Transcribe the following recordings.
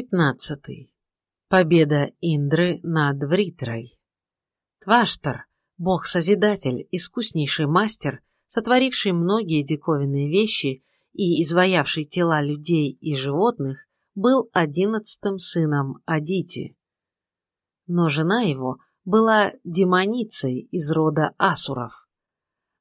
Пятнадцатый. Победа Индры над Вритрой. Тваштар, бог-созидатель, искуснейший мастер, сотворивший многие диковинные вещи и изваявший тела людей и животных, был одиннадцатым сыном Адити. Но жена его была демоницей из рода асуров.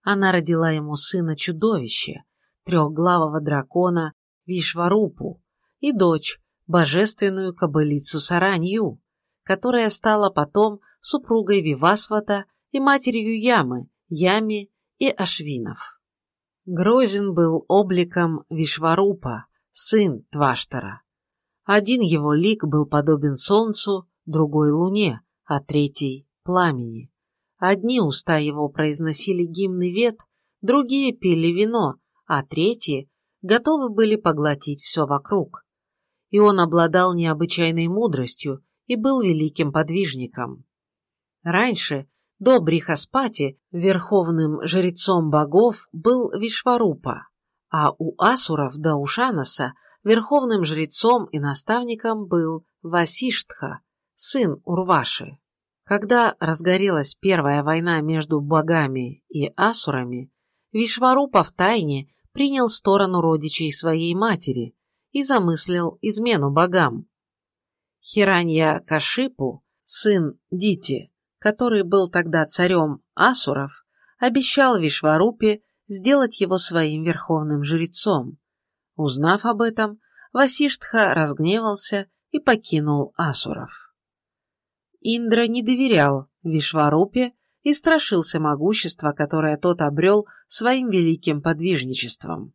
Она родила ему сына-чудовище, трехглавого дракона Вишварупу и дочь, божественную кобылицу Саранью, которая стала потом супругой Вивасвата и матерью Ямы, Ями и Ашвинов. Грозен был обликом Вишварупа, сын Тваштара. Один его лик был подобен солнцу, другой луне, а третий – пламени. Одни уста его произносили гимны вет, другие пили вино, а третьи готовы были поглотить все вокруг и он обладал необычайной мудростью и был великим подвижником. Раньше, до Брихаспати, верховным жрецом богов был Вишварупа, а у асуров до Ушанаса верховным жрецом и наставником был Васиштха, сын Урваши. Когда разгорелась первая война между богами и асурами, Вишварупа в тайне принял сторону родичей своей матери, и замыслил измену богам. Хиранья Кашипу, сын Дити, который был тогда царем Асуров, обещал Вишварупе сделать его своим верховным жрецом. Узнав об этом, Васиштха разгневался и покинул Асуров. Индра не доверял Вишварупе и страшился могущества, которое тот обрел своим великим подвижничеством.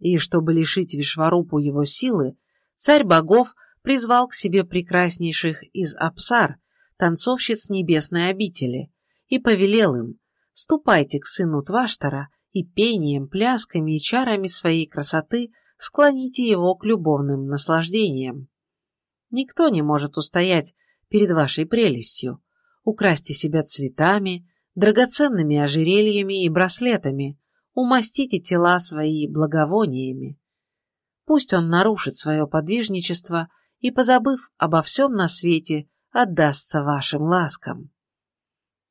И чтобы лишить Вишварупу его силы, царь богов призвал к себе прекраснейших из Апсар, танцовщиц небесной обители, и повелел им «Ступайте к сыну Тваштара и пением, плясками и чарами своей красоты склоните его к любовным наслаждениям. Никто не может устоять перед вашей прелестью. Украсьте себя цветами, драгоценными ожерельями и браслетами, умастите тела свои благовониями. Пусть он нарушит свое подвижничество и, позабыв обо всем на свете, отдастся вашим ласкам.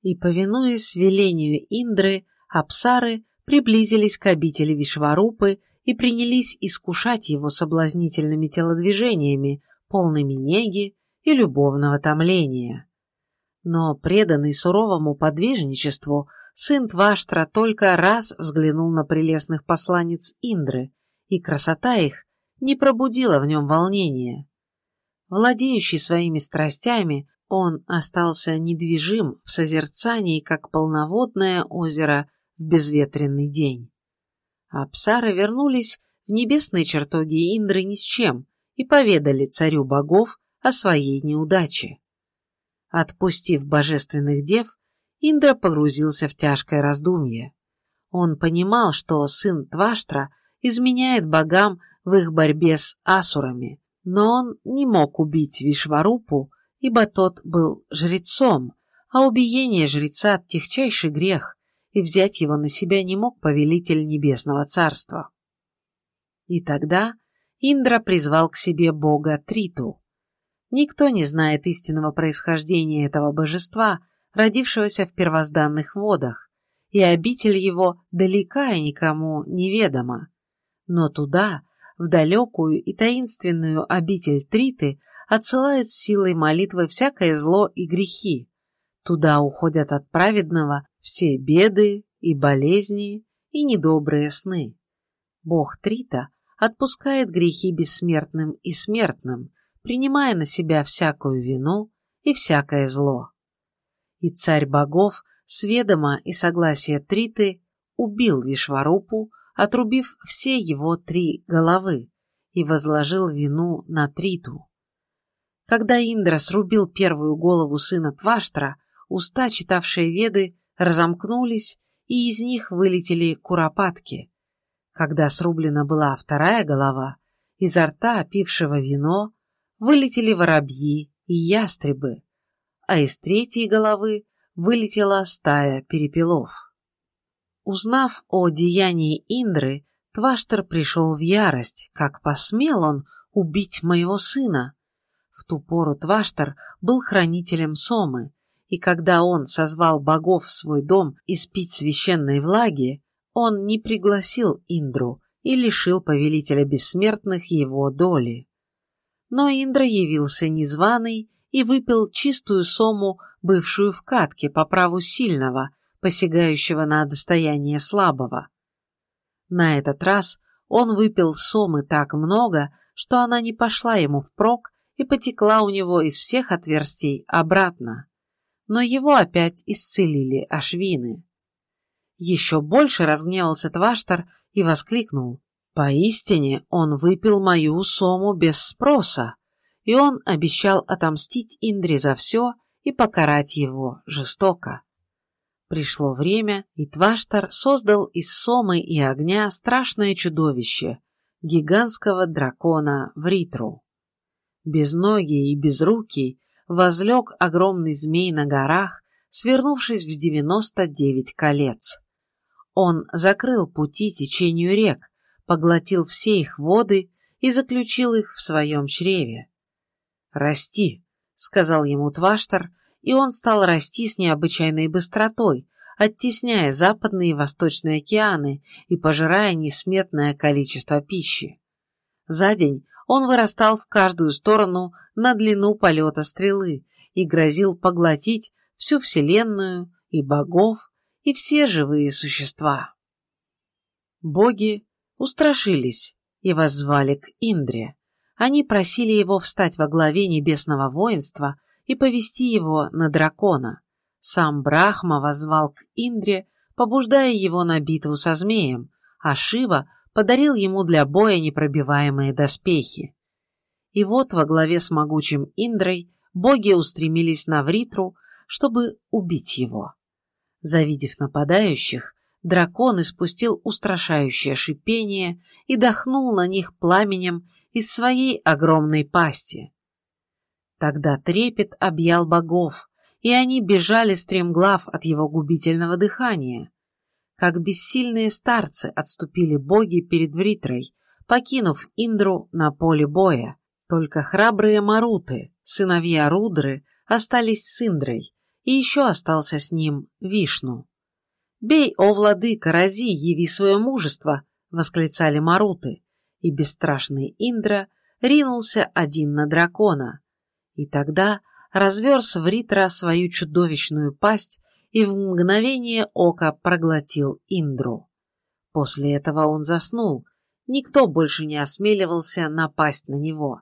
И, повинуясь велению Индры, Апсары приблизились к обители Вишварупы и принялись искушать его соблазнительными телодвижениями, полными неги и любовного томления. Но преданный суровому подвижничеству, сын Тваштра только раз взглянул на прелестных посланниц Индры, и красота их не пробудила в нем волнения. Владеющий своими страстями, он остался недвижим в созерцании, как полноводное озеро в безветренный день. А псары вернулись в небесные чертоги Индры ни с чем и поведали царю богов о своей неудаче. Отпустив божественных дев, Индра погрузился в тяжкое раздумье. Он понимал, что сын Тваштра изменяет богам в их борьбе с асурами, но он не мог убить Вишварупу, ибо тот был жрецом, а убиение жреца – тихчайший грех, и взять его на себя не мог повелитель Небесного Царства. И тогда Индра призвал к себе бога Триту. Никто не знает истинного происхождения этого божества, родившегося в первозданных водах, и обитель его далека и никому неведома. Но туда, в далекую и таинственную обитель Триты, отсылают силой молитвы всякое зло и грехи. Туда уходят от праведного все беды и болезни и недобрые сны. Бог Трита отпускает грехи бессмертным и смертным, принимая на себя всякую вину и всякое зло и царь богов с ведома и согласия Триты убил Вишварупу, отрубив все его три головы, и возложил вину на Триту. Когда Индра срубил первую голову сына Тваштра, уста, читавшие веды, разомкнулись, и из них вылетели куропатки. Когда срублена была вторая голова, изо рта, пившего вино, вылетели воробьи и ястребы а из третьей головы вылетела стая перепелов. Узнав о деянии Индры, Тваштер пришел в ярость, как посмел он убить моего сына. В ту пору Тваштар был хранителем Сомы, и когда он созвал богов в свой дом испить священной влаги, он не пригласил Индру и лишил повелителя бессмертных его доли. Но Индра явился незваный и выпил чистую сому, бывшую в катке по праву сильного, посягающего на достояние слабого. На этот раз он выпил сомы так много, что она не пошла ему впрок и потекла у него из всех отверстий обратно. Но его опять исцелили ашвины. Еще больше разгневался Тваштар и воскликнул. Поистине он выпил мою сому без спроса, и он обещал отомстить Индре за все и покарать его жестоко. Пришло время, и Тваштар создал из сомы и огня страшное чудовище – гигантского дракона Вритру. Безногий и безрукий возлег огромный змей на горах, свернувшись в девяносто девять колец. Он закрыл пути течению рек, поглотил все их воды и заключил их в своем чреве. «Расти», — сказал ему Тваштар, и он стал расти с необычайной быстротой, оттесняя западные и восточные океаны и пожирая несметное количество пищи. За день он вырастал в каждую сторону на длину полета стрелы и грозил поглотить всю Вселенную и богов, и все живые существа. Боги устрашились и воззвали к Индре. Они просили его встать во главе небесного воинства и повести его на дракона. Сам Брахма воззвал к Индре, побуждая его на битву со змеем, а Шива подарил ему для боя непробиваемые доспехи. И вот во главе с могучим Индрой боги устремились на Вритру, чтобы убить его. Завидев нападающих, дракон испустил устрашающее шипение и дохнул на них пламенем из своей огромной пасти. Тогда трепет объял богов, и они бежали стремглав от его губительного дыхания. Как бессильные старцы отступили боги перед Вритрой, покинув Индру на поле боя. Только храбрые Маруты, сыновья Рудры, остались с Индрой, и еще остался с ним Вишну. «Бей, о владыка, рази, яви свое мужество!» — восклицали Маруты, и бесстрашный Индра ринулся один на дракона. И тогда разверз в Ритра свою чудовищную пасть и в мгновение ока проглотил Индру. После этого он заснул, никто больше не осмеливался напасть на него.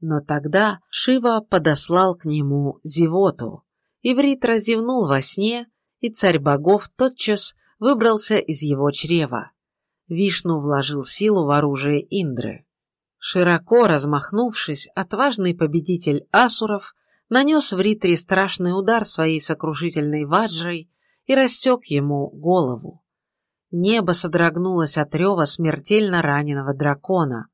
Но тогда Шива подослал к нему зевоту. Иврит разевнул во сне, и царь богов тотчас выбрался из его чрева. Вишну вложил силу в оружие Индры. Широко размахнувшись, отважный победитель асуров нанес в Ритре страшный удар своей сокрушительной ваджрой и рассек ему голову. Небо содрогнулось от рева смертельно раненого дракона.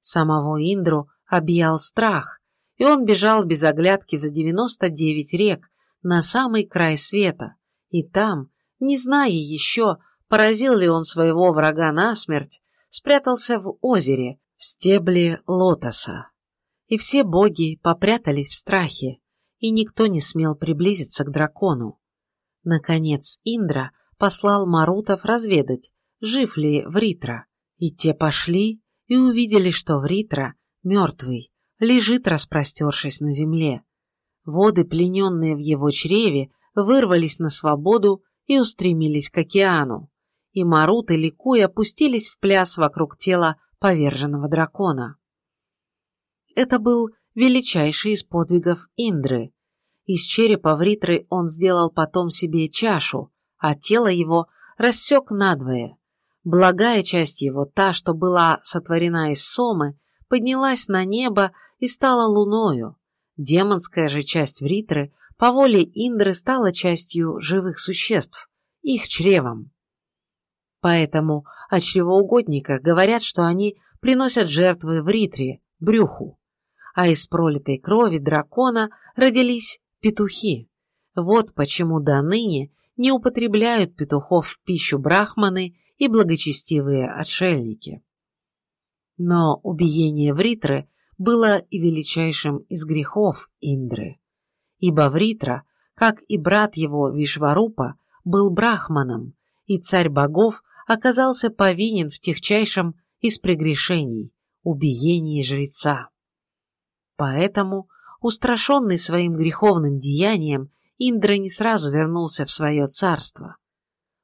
Самого Индру объял страх, и он бежал без оглядки за 99 рек, на самый край света, и там, не зная еще, поразил ли он своего врага насмерть, спрятался в озере, в стебле лотоса. И все боги попрятались в страхе, и никто не смел приблизиться к дракону. Наконец Индра послал Марутов разведать, жив ли Вритра, и те пошли и увидели, что Вритра, мертвый, лежит распростершись на земле, Воды, плененные в его чреве, вырвались на свободу и устремились к океану. И Маруты, ликуя, опустились в пляс вокруг тела поверженного дракона. Это был величайший из подвигов Индры. Из черепа Вритры он сделал потом себе чашу, а тело его рассек надвое. Благая часть его, та, что была сотворена из сомы, поднялась на небо и стала луною, Демонская же часть Вритры по воле Индры стала частью живых существ, их чревом. Поэтому о чревоугодниках говорят, что они приносят жертвы в Ритре, брюху, а из пролитой крови дракона родились петухи. Вот почему до ныне не употребляют петухов в пищу брахманы и благочестивые отшельники. Но убиение Вритры было и величайшим из грехов Индры, ибо Вритра, как и брат его Вишварупа, был брахманом, и царь богов оказался повинен в техчайшем из прегрешений – убиении жреца. Поэтому, устрашенный своим греховным деянием, Индра не сразу вернулся в свое царство.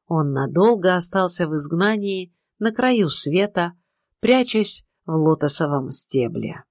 Он надолго остался в изгнании на краю света, прячась в лотосовом стебле.